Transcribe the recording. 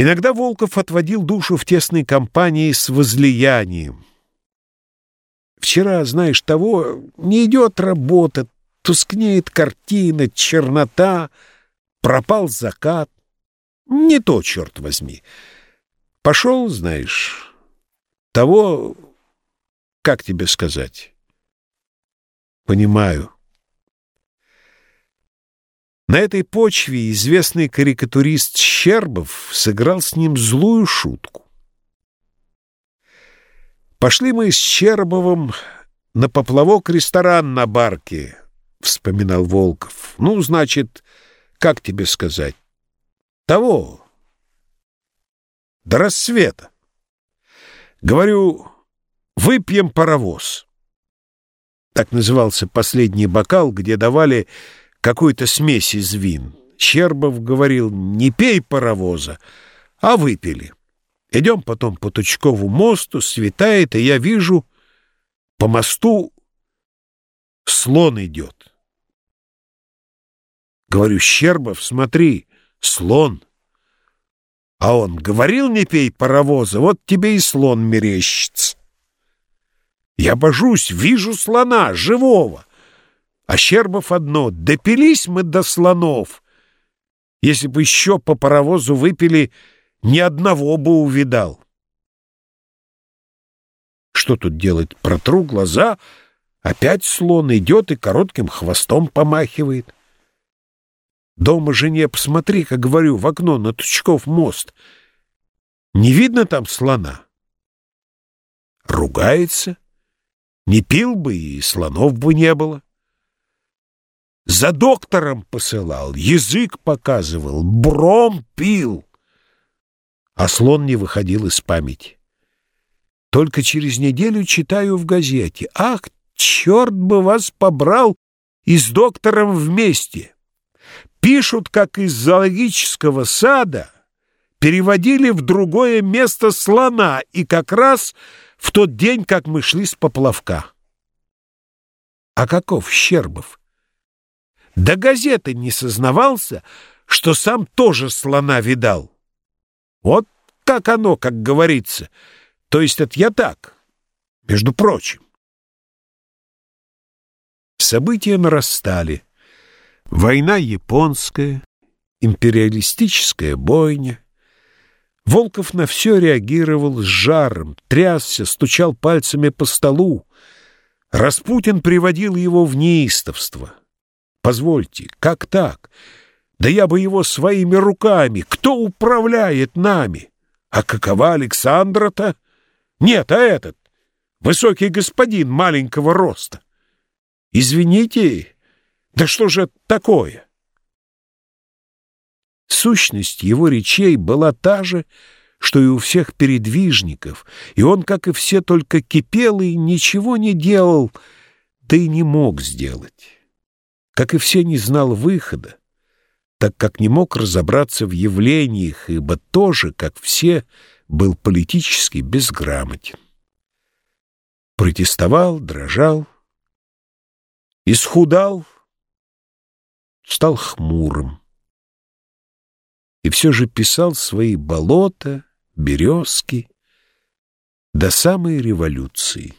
Иногда Волков отводил душу в тесной компании с возлиянием. Вчера, знаешь, того, не идет работа, тускнеет картина, чернота, пропал закат. Не то, черт возьми. Пошел, знаешь, того, как тебе сказать? Понимаю. На этой почве известный карикатурист Щербов сыграл с ним злую шутку. «Пошли мы с Щербовым на поплавок-ресторан на барке», — вспоминал Волков. «Ну, значит, как тебе сказать? Того. До рассвета. Говорю, выпьем паровоз». Так назывался последний бокал, где давали какую-то смесь из вин. Щербов говорил, не пей паровоза, а выпили. Идем потом по Тучкову мосту, светает, и я вижу, по мосту слон идет. Говорю, Щербов, смотри, слон. А он говорил, не пей паровоза, вот тебе и слон мерещится. Я божусь, вижу слона, живого. А Щербов одно — допились мы до слонов. Если бы еще по паровозу выпили, ни одного бы увидал. Что тут делать? Протру глаза, опять слон идет и коротким хвостом помахивает. Дома жене посмотри, как говорю, в окно на Тучков мост. Не видно там слона? Ругается. Не пил бы, и слонов бы не было. За доктором посылал, язык показывал, бром пил. А слон не выходил из памяти. Только через неделю читаю в газете. Ах, черт бы вас побрал и с доктором вместе. Пишут, как из зоологического сада переводили в другое место слона, и как раз в тот день, как мы шли с поплавка. А каков Щербов? До газеты не сознавался, что сам тоже слона видал. Вот как оно, как говорится. То есть это я так, между прочим. События нарастали. Война японская, империалистическая бойня. Волков на все реагировал с жаром, трясся, стучал пальцами по столу. Распутин приводил его в неистовство. Позвольте, как так? Да я бы его своими руками. Кто управляет нами? А какова Александра-то? Нет, а этот, высокий господин маленького роста. Извините, да что же такое? Сущность его речей была та же, что и у всех передвижников, и он, как и все, только кипел и ничего не делал, да и не мог сделать как и все, не знал выхода, так как не мог разобраться в явлениях, ибо тоже, как все, был политически безграмотен. Протестовал, дрожал, исхудал, стал хмурым. И все же писал свои болота, березки до самой революции.